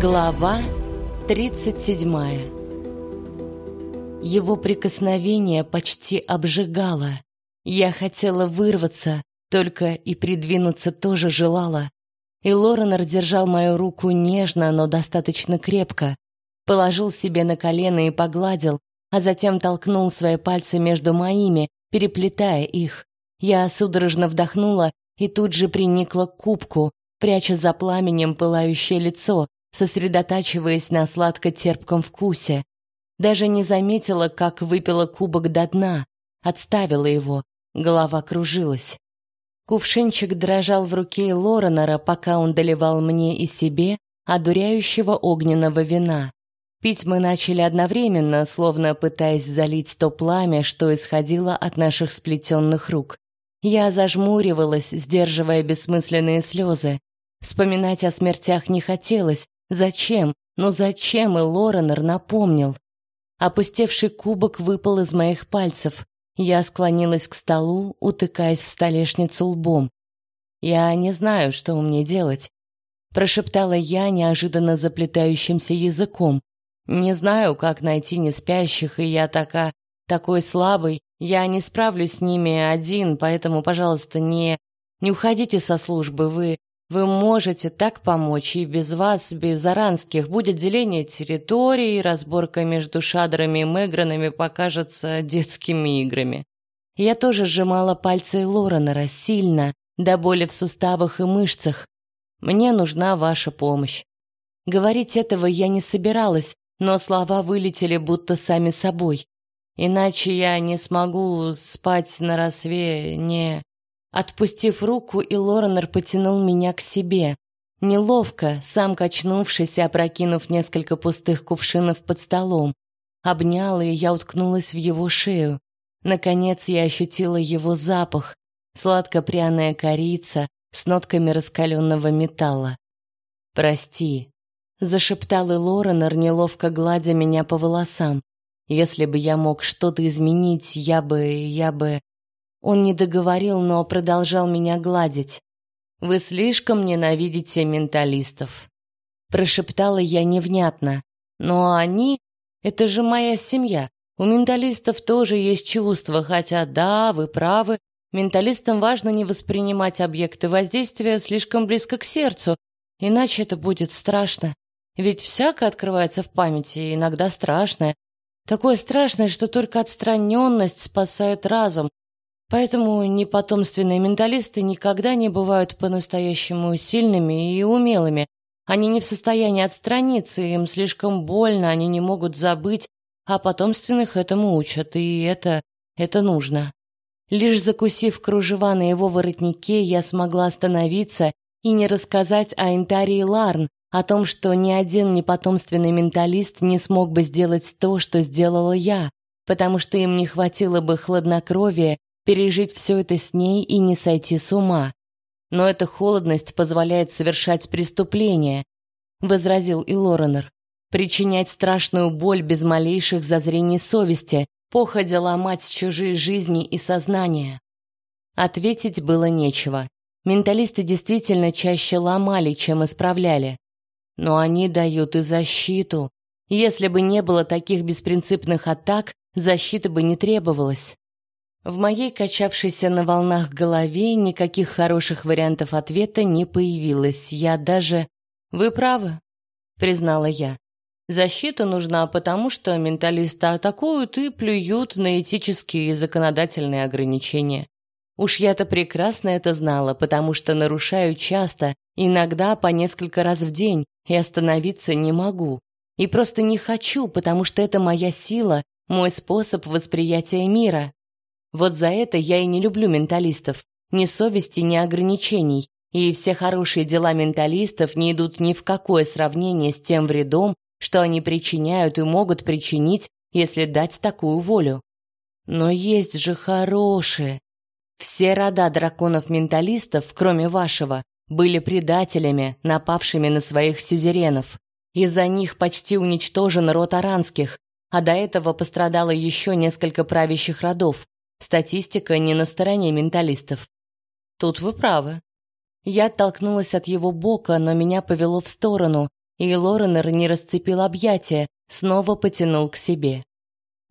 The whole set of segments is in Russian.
Глава 37. Его прикосновение почти обжигало. Я хотела вырваться, только и придвинуться тоже желала. И Лоренор держал мою руку нежно, но достаточно крепко, положил себе на колено и погладил, а затем толкнул свои пальцы между моими, переплетая их. Я судорожно вдохнула и тут же приникла к кубку, пряча за пламенем пылающее лицо, сосредотачиваясь на сладко-терпком вкусе. Даже не заметила, как выпила кубок до дна, отставила его, голова кружилась. Кувшинчик дрожал в руке Лоренора, пока он доливал мне и себе одуряющего огненного вина. Пить мы начали одновременно, словно пытаясь залить то пламя, что исходило от наших сплетенных рук. Я зажмуривалась, сдерживая бессмысленные слезы. Вспоминать о смертях не хотелось, Зачем? Ну зачем и Лоренор напомнил? Опустевший кубок выпал из моих пальцев. Я склонилась к столу, утыкаясь в столешницу лбом. Я не знаю, что мне делать, прошептала я неожиданно заплетающимся языком. Не знаю, как найти неспящих, и я такая такой слабый, я не справлюсь с ними один, поэтому, пожалуйста, не не уходите со службы, вы вы можете так помочь, и без вас, без аранских, будет деление территории, разборка между шадрами и мегранами покажется детскими играми. Я тоже сжимала пальцы Лоренера сильно, до боли в суставах и мышцах. Мне нужна ваша помощь. Говорить этого я не собиралась, но слова вылетели будто сами собой. Иначе я не смогу спать на рассвете, не... Отпустив руку, и Лоренор потянул меня к себе. Неловко, сам качнувшись и опрокинув несколько пустых кувшинов под столом. Обнял, и я уткнулась в его шею. Наконец я ощутила его запах. Сладко-пряная корица с нотками раскаленного металла. «Прости», — зашептал и Лоренор, неловко гладя меня по волосам. «Если бы я мог что-то изменить, я бы... я бы...» Он не договорил, но продолжал меня гладить. Вы слишком ненавидите менталистов, прошептала я невнятно. Но они это же моя семья. У менталистов тоже есть чувства, хотя да, вы правы, менталистам важно не воспринимать объекты воздействия слишком близко к сердцу, иначе это будет страшно. Ведь всякое открывается в памяти, иногда страшное. Такое страшное, что только отстраненность спасает разум, Поэтому непотомственные менталисты никогда не бывают по-настоящему сильными и умелыми. Они не в состоянии отстраниться, им слишком больно, они не могут забыть, а потомственных этому учат, и это это нужно. Лишь закусив кружева на его воротнике, я смогла остановиться и не рассказать о Интарии Ларн, о том, что ни один непотомственный менталист не смог бы сделать то, что сделала я, потому что им не хватило бы хладнокровия пережить все это с ней и не сойти с ума. Но эта холодность позволяет совершать преступления, возразил и Лоренор. Причинять страшную боль без малейших зазрений совести, походя ломать чужие жизни и сознания. Ответить было нечего. Менталисты действительно чаще ломали, чем исправляли. Но они дают и защиту. Если бы не было таких беспринципных атак, защиты бы не требовалось. В моей качавшейся на волнах голове никаких хороших вариантов ответа не появилось. Я даже Вы правы, признала я. Защита нужна потому, что менталисты атакуют и плюют на этические и законодательные ограничения. Уж я-то прекрасно это знала, потому что нарушаю часто, иногда по несколько раз в день, и остановиться не могу. И просто не хочу, потому что это моя сила, мой способ восприятия мира. Вот за это я и не люблю менталистов. Ни совести, ни ограничений. И все хорошие дела менталистов не идут ни в какое сравнение с тем вредом, что они причиняют и могут причинить, если дать такую волю. Но есть же хорошие. Все рода драконов-менталистов, кроме вашего, были предателями, напавшими на своих сюзеренов. Из-за них почти уничтожен род аранских, а до этого пострадало еще несколько правящих родов. Статистика не на стороне менталистов. Тут вы правы. Я оттолкнулась от его бока, но меня повело в сторону, и Лоренор не расцепил объятия, снова потянул к себе.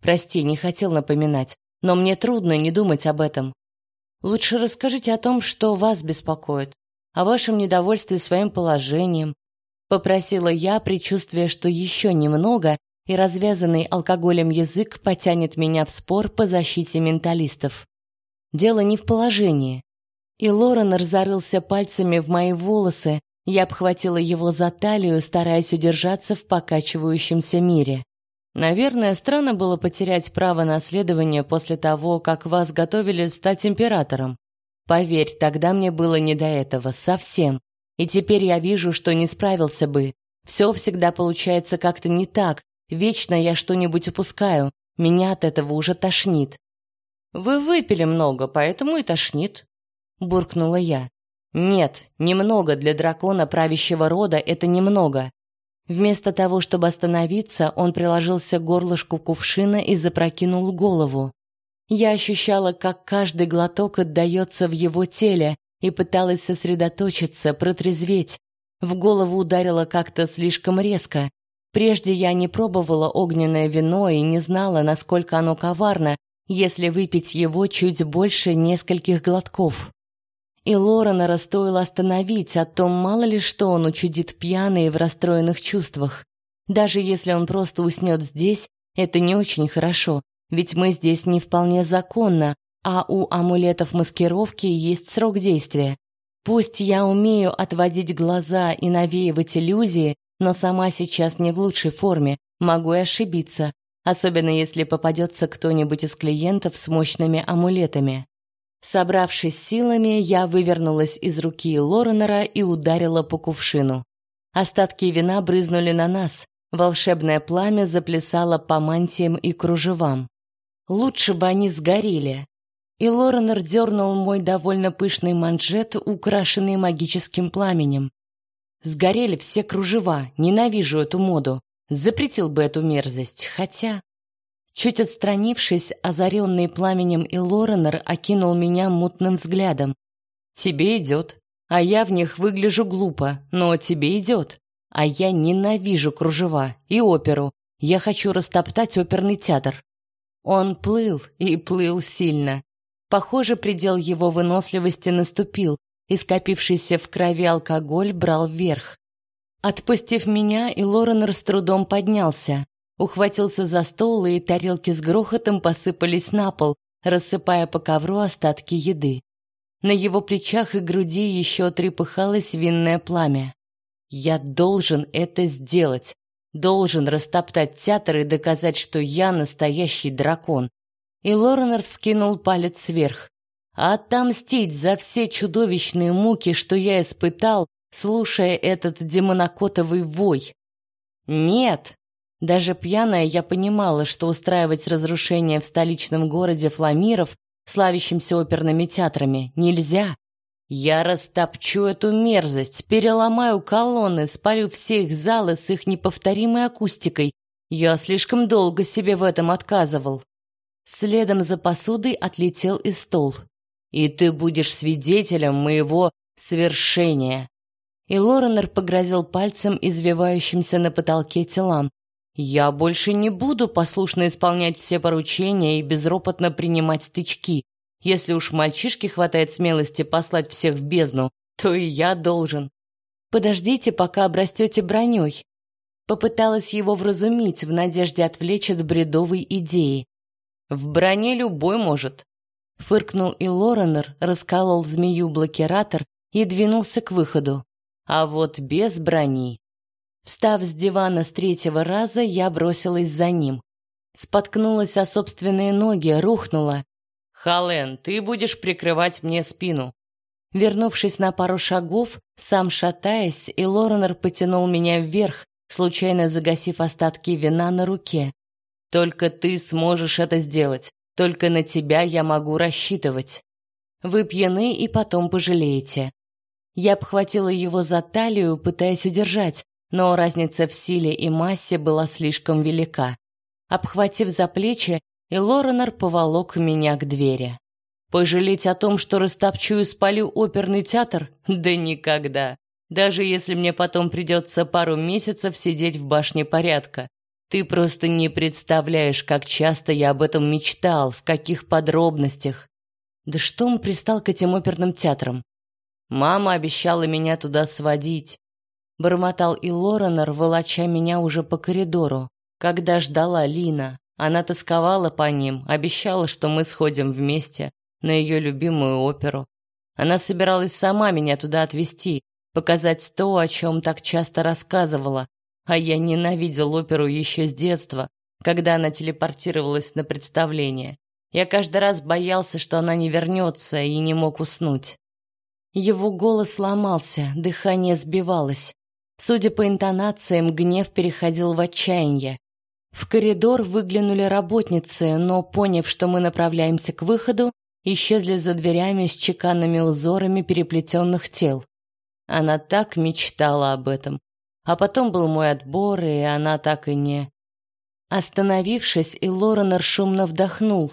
Прости, не хотел напоминать, но мне трудно не думать об этом. Лучше расскажите о том, что вас беспокоит, о вашем недовольстве своим положением, попросила я, предчувствуя, что еще немного, и развязанный алкоголем язык потянет меня в спор по защите менталистов. Дело не в положении. И Лорен разорылся пальцами в мои волосы, я обхватила его за талию, стараясь удержаться в покачивающемся мире. Наверное, странно было потерять право наследования после того, как вас готовили стать императором. Поверь, тогда мне было не до этого совсем. И теперь я вижу, что не справился бы. Все всегда получается как-то не так. Вечно я что-нибудь упускаю. Меня от этого уже тошнит. Вы выпили много, поэтому и тошнит, буркнула я. Нет, немного для дракона правящего рода это немного. Вместо того, чтобы остановиться, он приложился к горлышку кувшина и запрокинул голову. Я ощущала, как каждый глоток отдаётся в его теле, и пыталась сосредоточиться, протрезветь. В голову ударило как-то слишком резко. Прежде я не пробовала огненное вино и не знала, насколько оно коварно, если выпить его чуть больше нескольких глотков. И Лорена стоило остановить, а то мало ли что он учудит пьяный и в расстроенных чувствах. Даже если он просто уснёт здесь, это не очень хорошо, ведь мы здесь не вполне законно, а у амулетов маскировки есть срок действия. Пусть я умею отводить глаза и навеивать иллюзии, но сама сейчас не в лучшей форме, могу и ошибиться, особенно если попадется кто-нибудь из клиентов с мощными амулетами. Собравшись силами, я вывернулась из руки Лоренера и ударила по кувшину. Остатки вина брызнули на нас. Волшебное пламя заплясало по мантиям и кружевам. Лучше бы они сгорели. И Лоренер дернул мой довольно пышный манжет, украшенный магическим пламенем. Сгорели все кружева, ненавижу эту моду. Запретил бы эту мерзость, хотя... Чуть отстранившись, озаренный пламенем и Лоренер окинул меня мутным взглядом. «Тебе идет. А я в них выгляжу глупо, но тебе идет. А я ненавижу кружева и оперу. Я хочу растоптать оперный театр». Он плыл и плыл сильно. Похоже, предел его выносливости наступил, и скопившийся в крови алкоголь брал вверх. Отпустив меня, и Лоренер с трудом поднялся ухватился за стол, и тарелки с грохотом посыпались на пол, рассыпая по ковру остатки еды. На его плечах и груди еще трепыхалось винное пламя. Я должен это сделать. Должен растоптать театр и доказать, что я настоящий дракон. И Лоренор вскинул палец вверх. Отомстить за все чудовищные муки, что я испытал, слушая этот демонокотовый вой. Нет, даже пьяная я понимала, что устраивать разрушение в столичном городе Фламиров, славящемся оперными театрами, нельзя. Я растопчу эту мерзость, переломаю колонны, спалю все их залы с их неповторимой акустикой. Я слишком долго себе в этом отказывал. Следом за посудой отлетел и стол. И ты будешь свидетелем моего свершения. И Лоренор погрозил пальцем извивающимся на потолке телам. Я больше не буду послушно исполнять все поручения и безропотно принимать стычки. Если уж мальчишке хватает смелости послать всех в бездну, то и я должен. Подождите, пока обрастете броней. Попыталась его вразумить в надежде отвлечь от бредовой идеи. В броне любой может. Фыркнул и Лоренер, расколол змею-блокиратор и двинулся к выходу. А вот без брони Встав с дивана с третьего раза, я бросилась за ним. Споткнулась о собственные ноги, рухнула. «Хален, ты будешь прикрывать мне спину». Вернувшись на пару шагов, сам шатаясь, и Лоренор потянул меня вверх, случайно загасив остатки вина на руке. «Только ты сможешь это сделать. Только на тебя я могу рассчитывать. Вы пьяны и потом пожалеете». Я обхватила его за талию, пытаясь удержать, но разница в силе и массе была слишком велика. Обхватив за плечи, и поволок меня к двери. Пожалеть о том, что растопчу и спалю оперный театр? Да никогда. даже если мне потом придется пару месяцев сидеть в башне порядка. Ты просто не представляешь, как часто я об этом мечтал, в каких подробностях. Да что он пристал к этим оперным театрам? Мама обещала меня туда сводить. Бормотал и Лоренор, волоча меня уже по коридору, когда ждала Лина. Она тосковала по ним, обещала, что мы сходим вместе на ее любимую оперу. Она собиралась сама меня туда отвезти, показать то, о чем так часто рассказывала, а я ненавидел оперу еще с детства, когда она телепортировалась на представление. Я каждый раз боялся, что она не вернется, и не мог уснуть. Его голос ломался, дыхание сбивалось. Судя по интонациям, гнев переходил в отчаяние. В коридор выглянули работницы, но, поняв, что мы направляемся к выходу, исчезли за дверями с чеканными узорами переплетенных тел. Она так мечтала об этом. А потом был мой отбор, и она так и не... Остановившись, и Лоренор шумно вдохнул.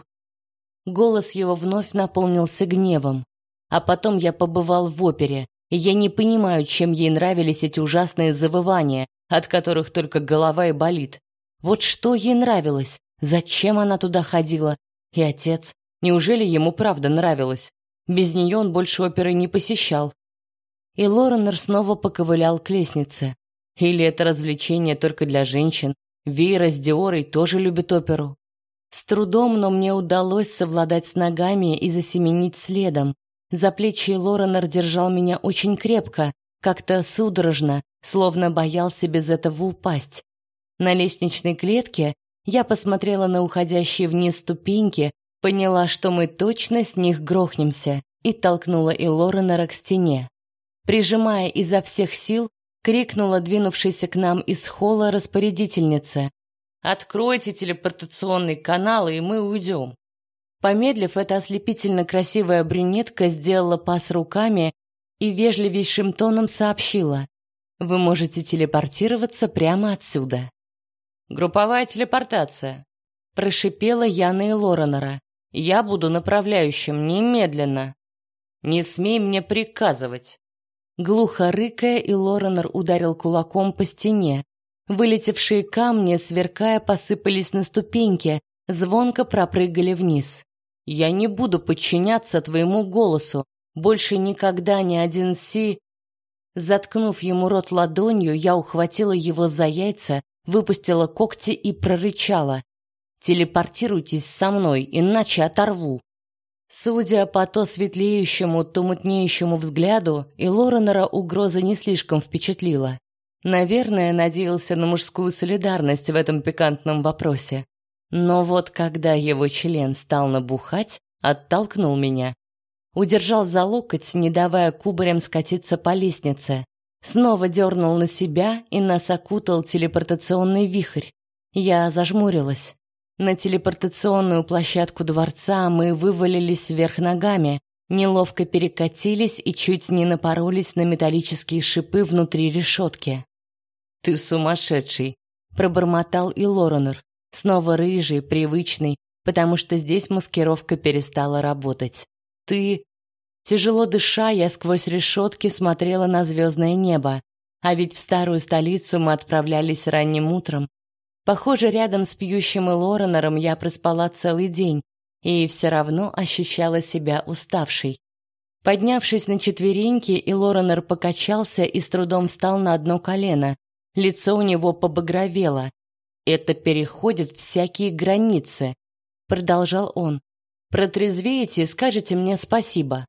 Голос его вновь наполнился гневом. А потом я побывал в опере, и я не понимаю, чем ей нравились эти ужасные завывания, от которых только голова и болит. Вот что ей нравилось, зачем она туда ходила. И отец, неужели ему правда нравилось? Без нее он больше оперы не посещал. И Лоренор снова поковылял к лестнице. Или это развлечение только для женщин? Вейра с Диорой тоже любит оперу. С трудом, но мне удалось совладать с ногами и засеменить следом. За плечи Лоренор держал меня очень крепко, как-то судорожно, словно боялся без этого упасть. На лестничной клетке я посмотрела на уходящие вниз ступеньки, поняла, что мы точно с них грохнемся, и толкнула и Лоренера к стене. Прижимая изо всех сил, крикнула двинувшейся к нам из холла распорядительнице. «Откройте телепортационный канал, и мы уйдем». Помедлив, эта ослепительно красивая брюнетка сделала пас руками и вежливейшим тоном сообщила. «Вы можете телепортироваться прямо отсюда». Групповая телепортация. Прошипела Яна и Лоренора. Я буду направляющим немедленно. Не смей мне приказывать. Глухо рыкая, и Лоренор ударил кулаком по стене. Вылетевшие камни, сверкая, посыпались на ступеньки, звонко пропрыгали вниз. Я не буду подчиняться твоему голосу. Больше никогда ни один си Заткнув ему рот ладонью, я ухватила его за яйца выпустила когти и прорычала. «Телепортируйтесь со мной, иначе оторву». Судя по то светлеющему, то мутнеющему взгляду, и Лоренера угроза не слишком впечатлила. Наверное, надеялся на мужскую солидарность в этом пикантном вопросе. Но вот когда его член стал набухать, оттолкнул меня. Удержал за локоть, не давая кубарем скатиться по лестнице. Снова дернул на себя, и нас окутал телепортационный вихрь. Я зажмурилась. На телепортационную площадку дворца мы вывалились вверх ногами, неловко перекатились и чуть не напоролись на металлические шипы внутри решетки. «Ты сумасшедший!» — пробормотал и Лоренор, снова рыжий, привычный, потому что здесь маскировка перестала работать. «Ты...» Тяжело дыша, я сквозь решетки смотрела на звездное небо. А ведь в старую столицу мы отправлялись ранним утром. Похоже, рядом с пьющим и Лоренером я проспала целый день и все равно ощущала себя уставшей. Поднявшись на четвереньки, и Лоренер покачался и с трудом встал на одно колено. Лицо у него побагровело. «Это переходит всякие границы», — продолжал он. «Протрезвеете и скажете мне спасибо».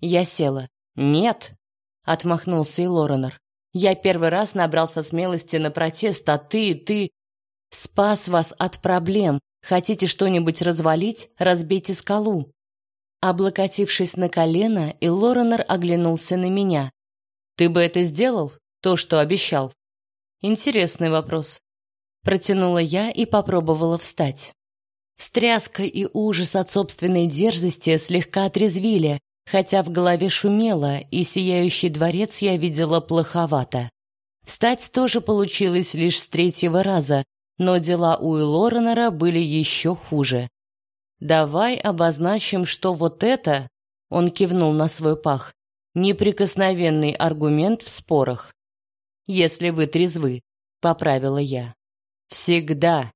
Я села. «Нет!» — отмахнулся и Лоренор. «Я первый раз набрался смелости на протест, а ты, ты...» «Спас вас от проблем. Хотите что-нибудь развалить? Разбейте скалу». Облокотившись на колено, и оглянулся на меня. «Ты бы это сделал? То, что обещал?» «Интересный вопрос». Протянула я и попробовала встать. Встряска и ужас от собственной дерзости слегка отрезвили, хотя в голове шумело, и сияющий дворец я видела плоховато. Встать тоже получилось лишь с третьего раза, но дела у Лоренера были еще хуже. «Давай обозначим, что вот это...» — он кивнул на свой пах. неприкосновенный аргумент в спорах. Если вы трезвы, поправила я. Всегда.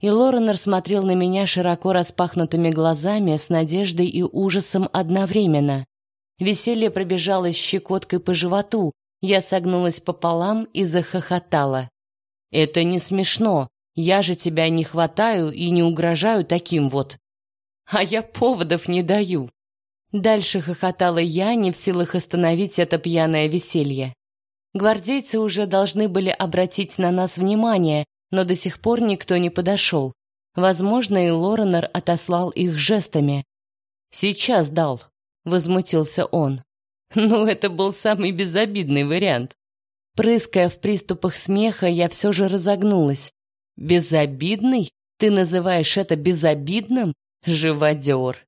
И Лоренор смотрел на меня широко распахнутыми глазами с надеждой и ужасом одновременно. Веселье пробежалось щекоткой по животу. Я согнулась пополам и захохотала. Это не смешно. Я же тебя не хватаю и не угрожаю таким вот. А я поводов не даю. Дальше хохотала я, не в силах остановить это пьяное веселье. Гвардейцы уже должны были обратить на нас внимание, но до сих пор никто не подошел. Возможно, и Лоренор отослал их жестами. «Сейчас дал», — возмутился он. «Ну, это был самый безобидный вариант». Прыская в приступах смеха, я все же разогнулась. «Безобидный? Ты называешь это безобидным? Живодер!»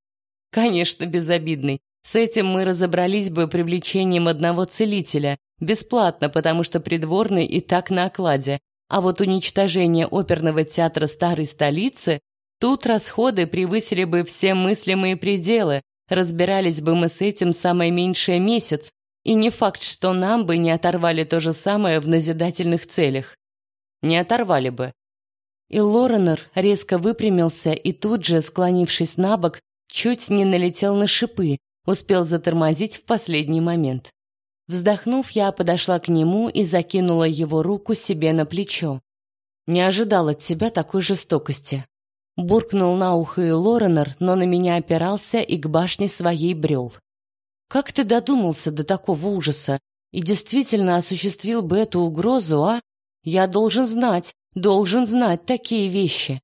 «Конечно, безобидный. С этим мы разобрались бы привлечением одного целителя. Бесплатно, потому что придворный и так на окладе. А вот уничтожение оперного театра старой столицы, тут расходы превысили бы все мыслимые пределы. Разбирались бы мы с этим самое меньшее месяц, и не факт, что нам бы не оторвали то же самое в назидательных целях. Не оторвали бы. И Лоренор резко выпрямился и тут же, склонившись на бок, чуть не налетел на шипы, успел затормозить в последний момент. Вздохнув, я подошла к нему и закинула его руку себе на плечо. Не ожидал от тебя такой жестокости. Буркнул на ухо и Лоренор, но на меня опирался и к башне своей брел. Как ты додумался до такого ужаса и действительно осуществил бы эту угрозу, а? Я должен знать, должен знать такие вещи.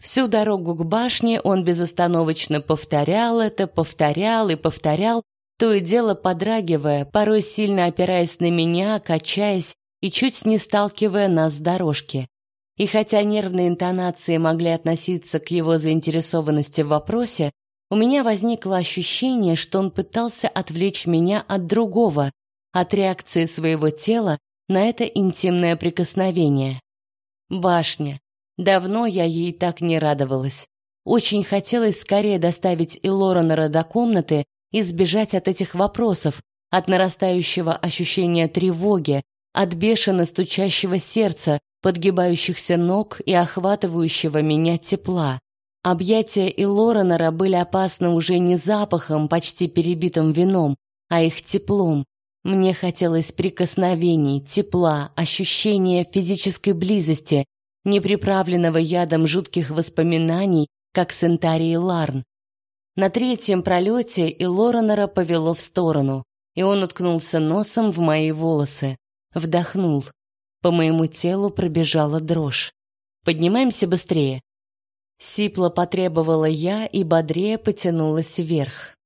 Всю дорогу к башне он безостановочно повторял это, повторял и повторял, то и дело подрагивая, порой сильно опираясь на меня, качаясь и чуть не сталкивая нас с дорожки. И хотя нервные интонации могли относиться к его заинтересованности в вопросе, у меня возникло ощущение, что он пытался отвлечь меня от другого, от реакции своего тела на это интимное прикосновение. Башня. Давно я ей так не радовалась. Очень хотелось скорее доставить Илоренера до комнаты и сбежать от этих вопросов, от нарастающего ощущения тревоги, от бешено стучащего сердца, подгибающихся ног и охватывающего меня тепла. Объятия Илоренера были опасны уже не запахом, почти перебитым вином, а их теплом. Мне хотелось прикосновений, тепла, ощущения физической близости, неприправленного ядом жутких воспоминаний, как с Энтарией Ларн. На третьем пролете и Лоренера повело в сторону, и он уткнулся носом в мои волосы. Вдохнул. По моему телу пробежала дрожь. «Поднимаемся быстрее!» Сипло потребовала я и бодрее потянулась вверх.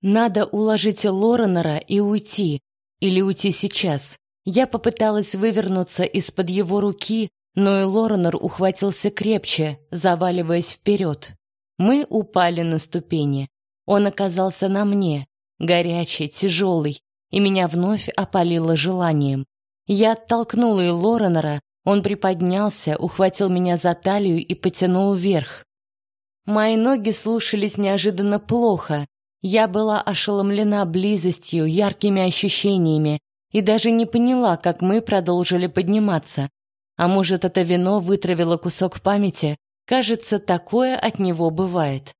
«Надо уложить Лоренера и уйти. Или уйти сейчас». Я попыталась вывернуться из-под его руки, но и Лоренор ухватился крепче, заваливаясь вперед. Мы упали на ступени. Он оказался на мне, горячий, тяжелый, и меня вновь опалило желанием. Я оттолкнула и Лоренора, он приподнялся, ухватил меня за талию и потянул вверх. Мои ноги слушались неожиданно плохо. Я была ошеломлена близостью, яркими ощущениями и даже не поняла, как мы продолжили подниматься. А может, это вино вытравило кусок памяти? Кажется, такое от него бывает.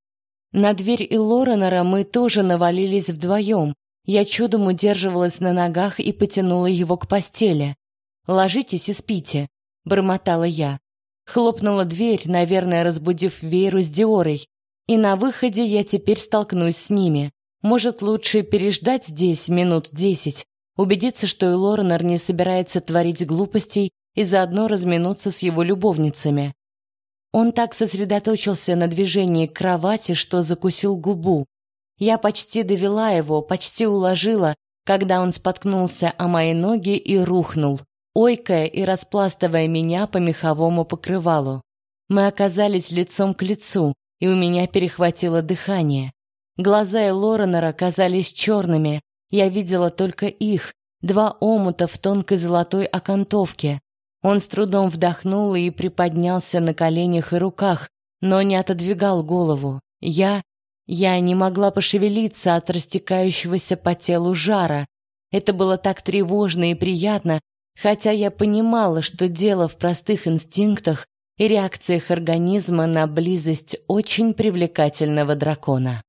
На дверь и Лоренера мы тоже навалились вдвоем. Я чудом удерживалась на ногах и потянула его к постели. «Ложитесь и спите», — бормотала я. Хлопнула дверь, наверное, разбудив Вейру с Диорой. И на выходе я теперь столкнусь с ними. Может, лучше переждать здесь минут десять, убедиться, что и Лоренер не собирается творить глупостей и заодно разминуться с его любовницами. Он так сосредоточился на движении к кровати, что закусил губу. Я почти довела его, почти уложила, когда он споткнулся о мои ноги и рухнул, ойкая и распластывая меня по меховому покрывалу. Мы оказались лицом к лицу, и у меня перехватило дыхание. Глаза Лоренера казались черными, я видела только их, два омута в тонкой золотой окантовке. Он с трудом вдохнул и приподнялся на коленях и руках, но не отодвигал голову. Я... Я не могла пошевелиться от растекающегося по телу жара. Это было так тревожно и приятно, хотя я понимала, что дело в простых инстинктах и реакциях организма на близость очень привлекательного дракона.